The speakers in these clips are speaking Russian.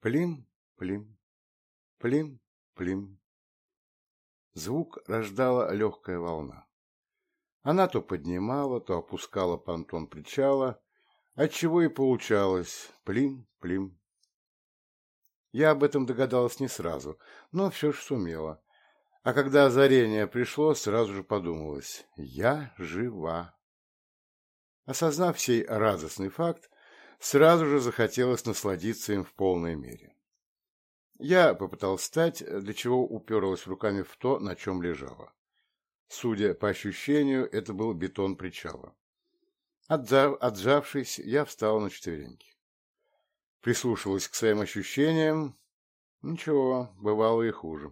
Плим, плим, плим, плим. Звук рождала легкая волна. Она то поднимала, то опускала понтон причала, отчего и получалось плим, плим. Я об этом догадалась не сразу, но все же сумела. А когда озарение пришло, сразу же подумалось — я жива. Осознав сей радостный факт, сразу же захотелось насладиться им в полной мере. Я попытался встать, для чего уперлась руками в то, на чем лежала. Судя по ощущению, это был бетон причала. Отжав, отжавшись, я встал на четвереньки. Прислушивалась к своим ощущениям. Ничего, бывало и хуже.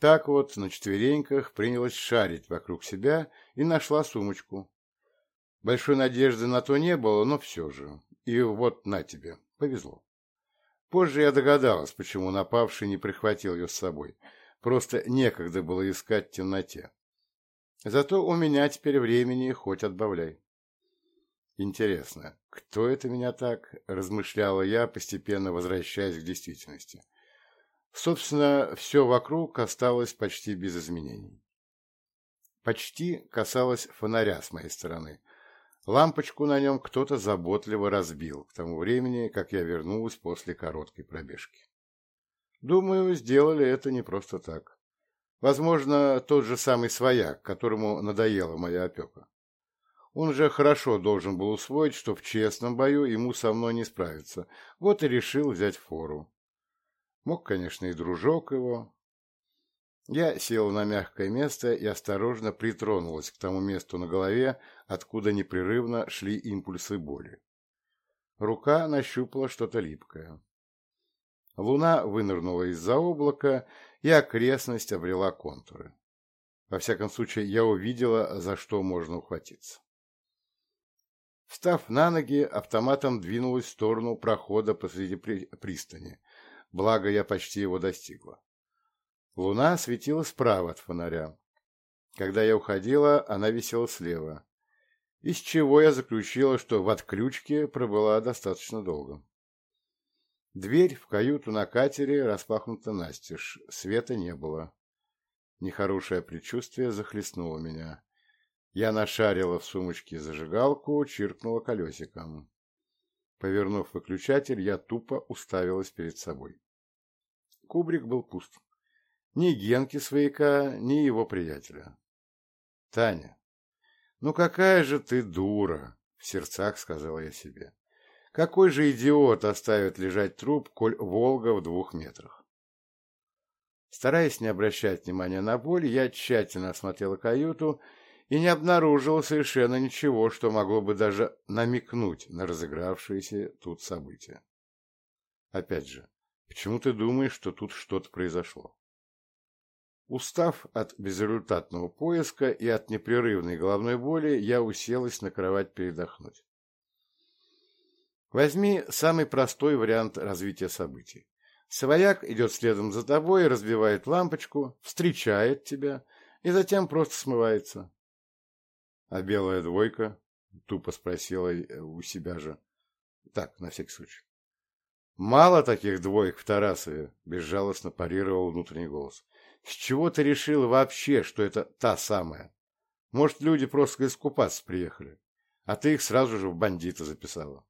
Так вот, на четвереньках принялась шарить вокруг себя и нашла сумочку, Большой надежды на то не было, но все же. И вот на тебе. Повезло. Позже я догадалась, почему напавший не прихватил ее с собой. Просто некогда было искать в темноте. Зато у меня теперь времени хоть отбавляй. Интересно, кто это меня так? Размышляла я, постепенно возвращаясь к действительности. Собственно, все вокруг осталось почти без изменений. Почти касалось фонаря с моей стороны – Лампочку на нем кто-то заботливо разбил. К тому времени, как я вернулась после короткой пробежки. Думаю, сделали это не просто так. Возможно, тот же самый свояк, которому надоела моя опека. Он же хорошо должен был усвоить, что в честном бою ему со мной не справиться. Вот и решил взять фору. Мог, конечно, и дружок его, Я сел на мягкое место и осторожно притронулась к тому месту на голове, откуда непрерывно шли импульсы боли. Рука нащупала что-то липкое. Луна вынырнула из-за облака, и окрестность обрела контуры. Во всяком случае, я увидела, за что можно ухватиться. Встав на ноги, автоматом двинулась в сторону прохода посреди при... пристани, благо я почти его Луна светила справа от фонаря. Когда я уходила, она висела слева, из чего я заключила, что в отключке пробыла достаточно долго. Дверь в каюту на катере распахнута настежь, света не было. Нехорошее предчувствие захлестнуло меня. Я нашарила в сумочке зажигалку, чиркнула колесиком. Повернув выключатель, я тупо уставилась перед собой. Кубрик был пуст ни Генки свояка, ни его приятеля. — Таня, ну какая же ты дура! — в сердцах сказала я себе. — Какой же идиот оставит лежать труп, коль Волга в двух метрах? Стараясь не обращать внимания на боль, я тщательно осмотрела каюту и не обнаружила совершенно ничего, что могло бы даже намекнуть на разыгравшиеся тут события. Опять же, почему ты думаешь, что тут что-то произошло? Устав от безрезультатного поиска и от непрерывной головной боли, я уселась на кровать передохнуть. Возьми самый простой вариант развития событий. Свояк идет следом за тобой, разбивает лампочку, встречает тебя и затем просто смывается. — А белая двойка? — тупо спросила у себя же. Так, на всякий случай. — Мало таких двоек в Тарасове, — безжалостно парировал внутренний голос. — С чего С чего ты решил вообще, что это та самая. Может, люди просто искупаться приехали, а ты их сразу же в бандита записала.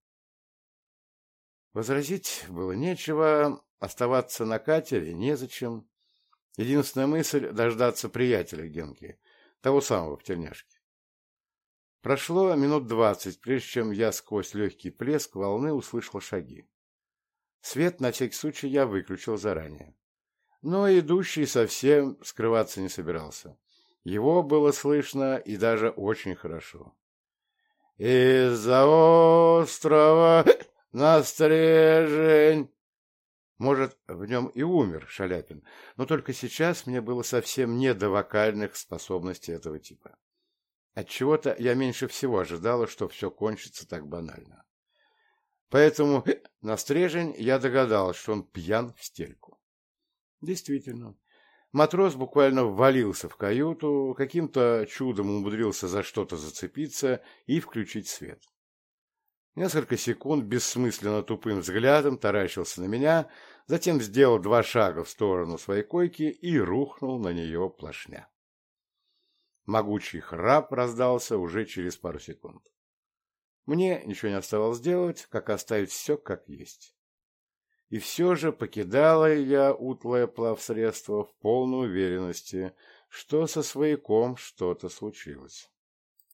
Возразить было нечего, оставаться на катере незачем. Единственная мысль — дождаться приятеля Генки, того самого в тельняшке. Прошло минут двадцать, прежде чем я сквозь легкий плеск волны услышал шаги. Свет на всякий случай я выключил заранее но идущий совсем скрываться не собирался. Его было слышно и даже очень хорошо. «Из-за острова настрежень, Может, в нем и умер Шаляпин, но только сейчас мне было совсем не до вокальных способностей этого типа. Отчего-то я меньше всего ожидала, что все кончится так банально. Поэтому настрежень я догадалась, что он пьян в стельку действительно. Матрос буквально ввалился в каюту, каким-то чудом умудрился за что-то зацепиться и включить свет. Несколько секунд бессмысленно тупым взглядом таращился на меня, затем сделал два шага в сторону своей койки и рухнул на нее плашня. Могучий храп раздался уже через пару секунд. Мне ничего не оставалось делать, как оставить все как есть и все же покидала я утлое плавсредство в полной уверенности, что со свояком что-то случилось.